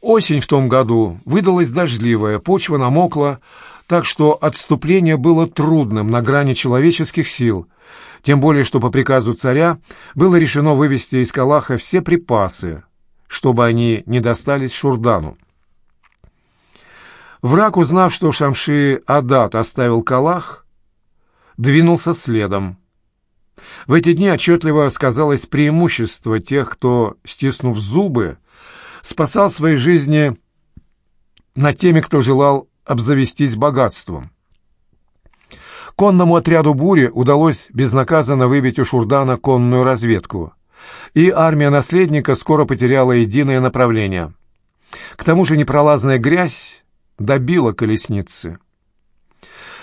Осень в том году выдалась дождливая, почва намокла, так что отступление было трудным, на грани человеческих сил, тем более что по приказу царя было решено вывести из Калаха все припасы, чтобы они не достались Шурдану. Враг, узнав, что Шамши Адат оставил Калах, двинулся следом. В эти дни отчетливо сказалось преимущество тех, кто, стиснув зубы, спасал свои жизни над теми, кто желал обзавестись богатством. Конному отряду «Бури» удалось безнаказанно выбить у Шурдана конную разведку, и армия наследника скоро потеряла единое направление. К тому же непролазная грязь добила колесницы.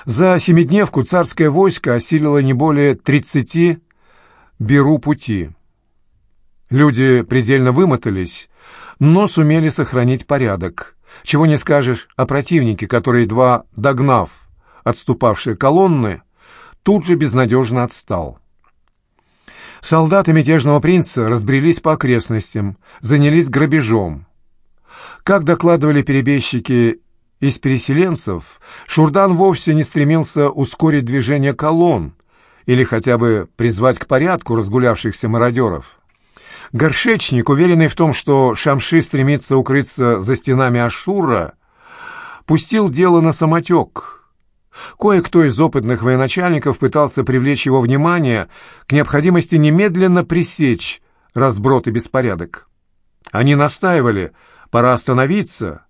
За семидневку царское войско осилило не более тридцати беру пути. Люди предельно вымотались, но сумели сохранить порядок. Чего не скажешь о противнике, который, едва догнав отступавшие колонны, тут же безнадежно отстал. Солдаты мятежного принца разбрелись по окрестностям, занялись грабежом. Как докладывали перебежчики из переселенцев, Шурдан вовсе не стремился ускорить движение колонн или хотя бы призвать к порядку разгулявшихся мародеров. Горшечник, уверенный в том, что Шамши стремится укрыться за стенами Ашура, пустил дело на самотек. Кое-кто из опытных военачальников пытался привлечь его внимание к необходимости немедленно пресечь разброд и беспорядок. Они настаивали, пора остановиться,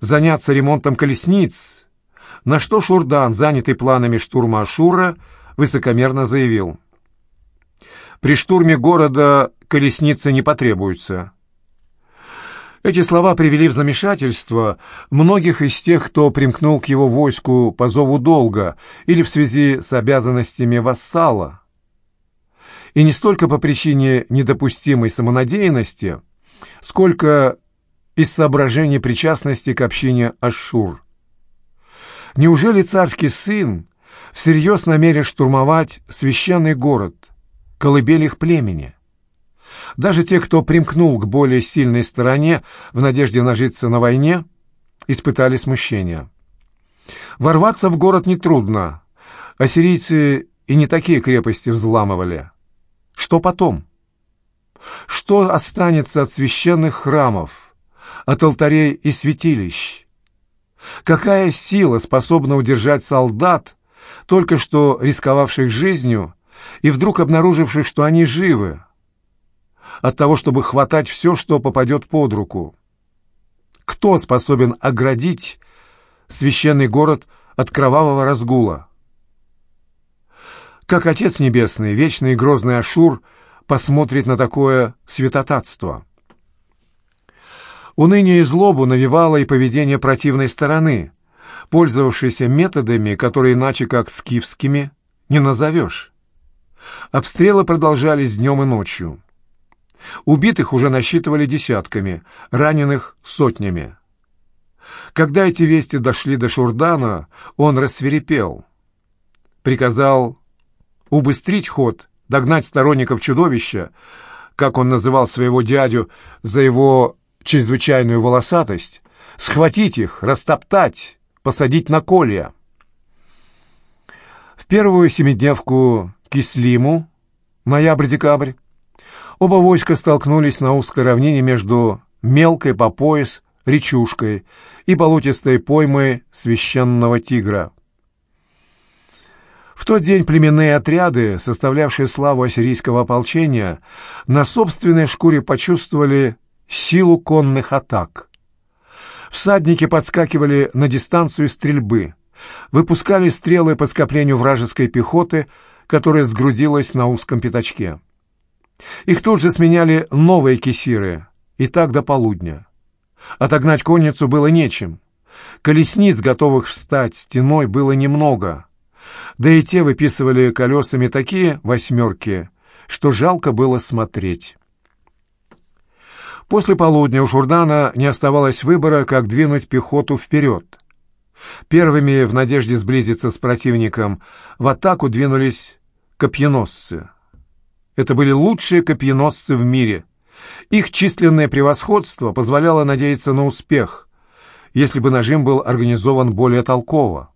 заняться ремонтом колесниц, на что Шурдан, занятый планами штурма Ашура, высокомерно заявил. «При штурме города колесницы не потребуются». Эти слова привели в замешательство многих из тех, кто примкнул к его войску по зову долга или в связи с обязанностями вассала. И не столько по причине недопустимой самонадеянности, сколько из соображений причастности к общине Ашур. Неужели царский сын всерьез намерен штурмовать священный город, колыбель их племени? Даже те, кто примкнул к более сильной стороне в надежде нажиться на войне, испытали смущение. Ворваться в город нетрудно. Ассирийцы и не такие крепости взламывали. Что потом? Что останется от священных храмов? от алтарей и святилищ. Какая сила способна удержать солдат, только что рисковавших жизнью и вдруг обнаруживших, что они живы, от того, чтобы хватать все, что попадет под руку? Кто способен оградить священный город от кровавого разгула? Как Отец Небесный, вечный и грозный Ашур, посмотрит на такое святотатство? Уныние и злобу навевало и поведение противной стороны, пользовавшейся методами, которые иначе как скифскими не назовешь. Обстрелы продолжались днем и ночью. Убитых уже насчитывали десятками, раненых — сотнями. Когда эти вести дошли до Шурдана, он рассверепел. Приказал убыстрить ход, догнать сторонников чудовища, как он называл своего дядю, за его чрезвычайную волосатость, схватить их, растоптать, посадить на колья. В первую семидневку Кислиму, ноябрь-декабрь, оба войска столкнулись на узкой равнине между мелкой по пояс речушкой и болотистой поймой священного тигра. В тот день племенные отряды, составлявшие славу ассирийского ополчения, на собственной шкуре почувствовали силу конных атак. Всадники подскакивали на дистанцию стрельбы, выпускали стрелы по скоплению вражеской пехоты, которая сгрудилась на узком пятачке. Их тут же сменяли новые кисиры, и так до полудня. Отогнать конницу было нечем. Колесниц, готовых встать стеной, было немного. Да и те выписывали колесами такие восьмерки, что жалко было смотреть. После полудня у Шурдана не оставалось выбора, как двинуть пехоту вперед. Первыми, в надежде сблизиться с противником, в атаку двинулись копьеносцы. Это были лучшие копьеносцы в мире, Их численное превосходство позволяло надеяться на успех, если бы нажим был организован более толково.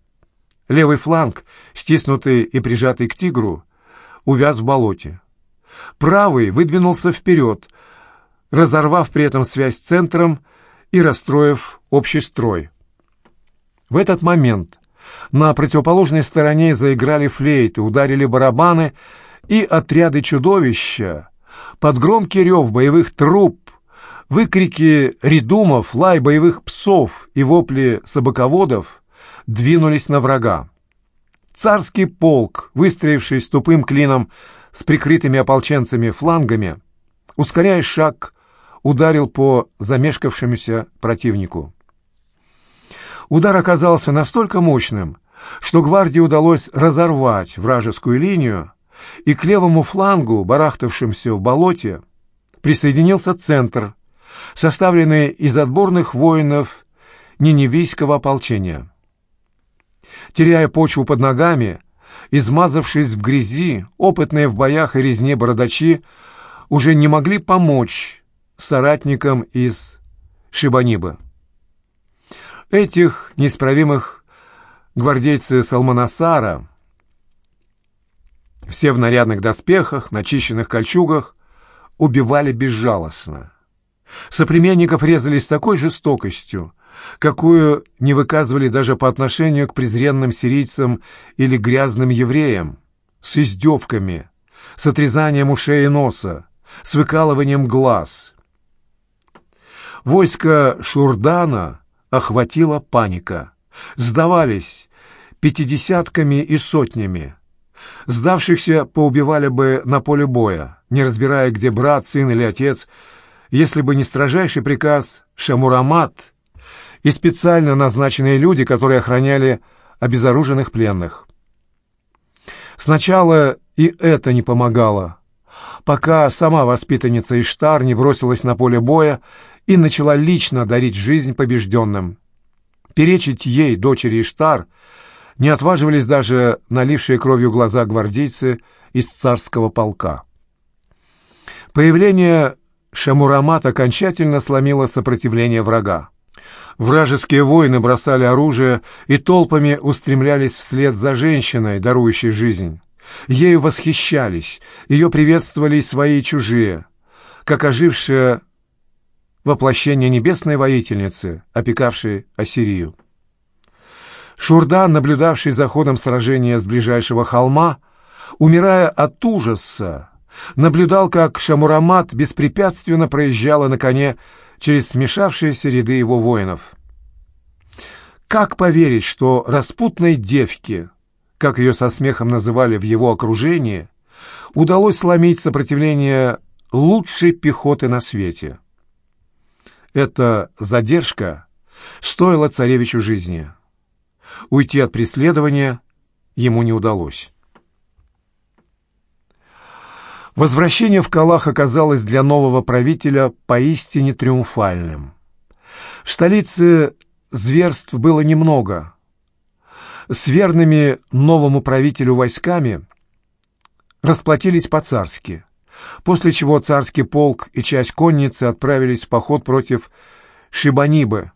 Левый фланг, стиснутый и прижатый к тигру, увяз в болоте. Правый выдвинулся вперед, разорвав при этом связь с центром и расстроив общий строй. В этот момент на противоположной стороне заиграли флейты, ударили барабаны, и отряды чудовища под громкий рев боевых труб, выкрики редумов, лай боевых псов и вопли собаководов двинулись на врага. Царский полк, выстроившись тупым клином с прикрытыми ополченцами флангами, ускоряя шаг, ударил по замешкавшемуся противнику. Удар оказался настолько мощным, что гвардии удалось разорвать вражескую линию, и к левому флангу, барахтавшимся в болоте, присоединился центр, составленный из отборных воинов Ниневийского ополчения. Теряя почву под ногами, измазавшись в грязи, опытные в боях и резне бородачи уже не могли помочь соратникам из Шибаниба. Этих неисправимых гвардейцы Салманасара, все в нарядных доспехах, начищенных кольчугах, убивали безжалостно. Соплеменников резали с такой жестокостью, какую не выказывали даже по отношению к презренным сирийцам или грязным евреям, с издевками, с отрезанием ушей и носа, с выкалыванием глаз. Войско Шурдана охватила паника. Сдавались пятидесятками и сотнями. Сдавшихся поубивали бы на поле боя, не разбирая, где брат, сын или отец, если бы не строжайший приказ Шамурамат и специально назначенные люди, которые охраняли обезоруженных пленных. Сначала и это не помогало, пока сама воспитанница Иштар не бросилась на поле боя и начала лично дарить жизнь побежденным. Перечить ей, дочери Иштар, не отваживались даже налившие кровью глаза гвардейцы из царского полка. Появление Шамурамат окончательно сломило сопротивление врага. Вражеские воины бросали оружие и толпами устремлялись вслед за женщиной, дарующей жизнь. Ею восхищались, ее приветствовали свои и чужие, как ожившее воплощение небесной воительницы, опекавшей Ассирию. Шурдан, наблюдавший за ходом сражения с ближайшего холма, умирая от ужаса, наблюдал, как Шамурамат беспрепятственно проезжала на коне через смешавшиеся ряды его воинов. Как поверить, что распутной девке, как ее со смехом называли в его окружении, удалось сломить сопротивление лучшей пехоты на свете? Эта задержка стоила царевичу жизни. Уйти от преследования ему не удалось. Возвращение в Калах оказалось для нового правителя поистине триумфальным. В столице зверств было немного. С верными новому правителю войсками расплатились по-царски, после чего царский полк и часть конницы отправились в поход против Шибанибы,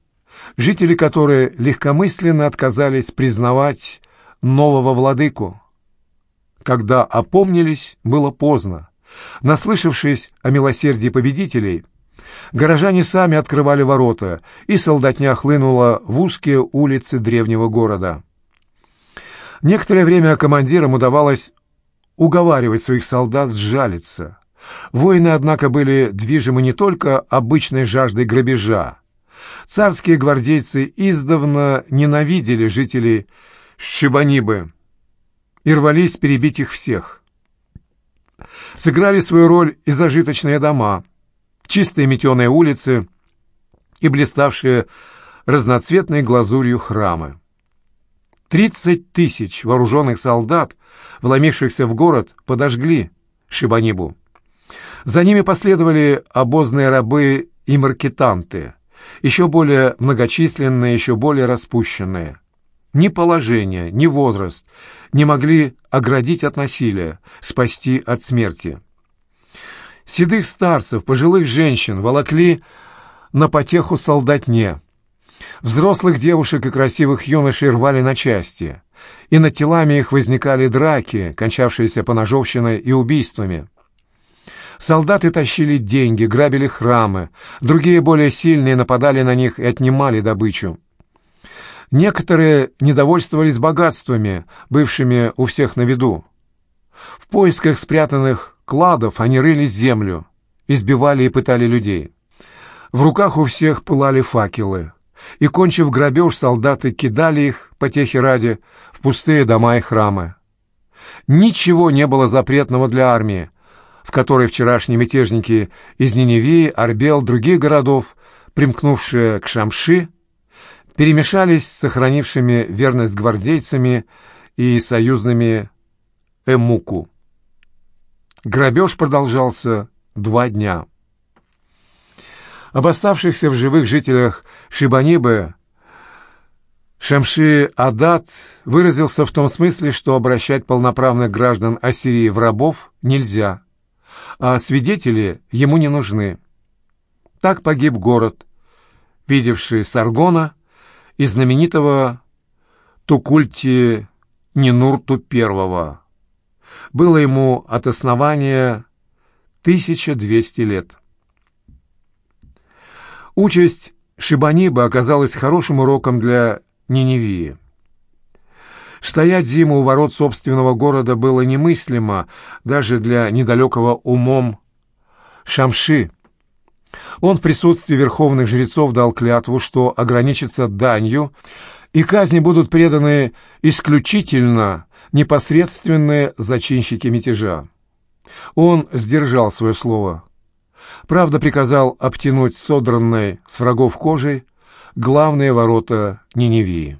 жители которой легкомысленно отказались признавать нового владыку. Когда опомнились, было поздно. Наслышавшись о милосердии победителей, горожане сами открывали ворота, и солдатня хлынула в узкие улицы древнего города. Некоторое время командирам удавалось уговаривать своих солдат сжалиться. Воины, однако, были движимы не только обычной жаждой грабежа. Царские гвардейцы издавна ненавидели жителей Шибанибы и рвались перебить их всех сыграли свою роль и зажиточные дома, чистые метеные улицы и блиставшие разноцветной глазурью храмы. Тридцать тысяч вооруженных солдат, вломившихся в город, подожгли Шибанибу. За ними последовали обозные рабы и маркетанты, еще более многочисленные, еще более распущенные. Ни положение, ни возраст не могли оградить от насилия, спасти от смерти. Седых старцев, пожилых женщин волокли на потеху солдатне. Взрослых девушек и красивых юношей рвали на части, и над телами их возникали драки, кончавшиеся поножовщиной и убийствами. Солдаты тащили деньги, грабили храмы, другие более сильные нападали на них и отнимали добычу. Некоторые недовольствовались богатствами, бывшими у всех на виду. В поисках спрятанных кладов они рыли землю, избивали и пытали людей. В руках у всех пылали факелы, и, кончив грабеж, солдаты кидали их, потехи ради, в пустые дома и храмы. Ничего не было запретного для армии, в которой вчерашние мятежники из Ниневии, Арбел, других городов, примкнувшие к Шамши, перемешались с сохранившими верность гвардейцами и союзными Эмуку. Грабеж продолжался два дня. Об оставшихся в живых жителях Шибанибы Шамши Адат выразился в том смысле, что обращать полноправных граждан Ассирии в рабов нельзя, а свидетели ему не нужны. Так погиб город, видевший Саргона и знаменитого Тукульти Нинурту I было ему от основания 1200 лет. Участь Шибаниба оказалась хорошим уроком для Ниневии. Стоять зиму у ворот собственного города было немыслимо даже для недалекого умом Шамши. Он в присутствии верховных жрецов дал клятву, что ограничится данью, и казни будут преданы исключительно непосредственные зачинщики мятежа. Он сдержал свое слово. Правда, приказал обтянуть содранной с врагов кожей главные ворота Ниневии.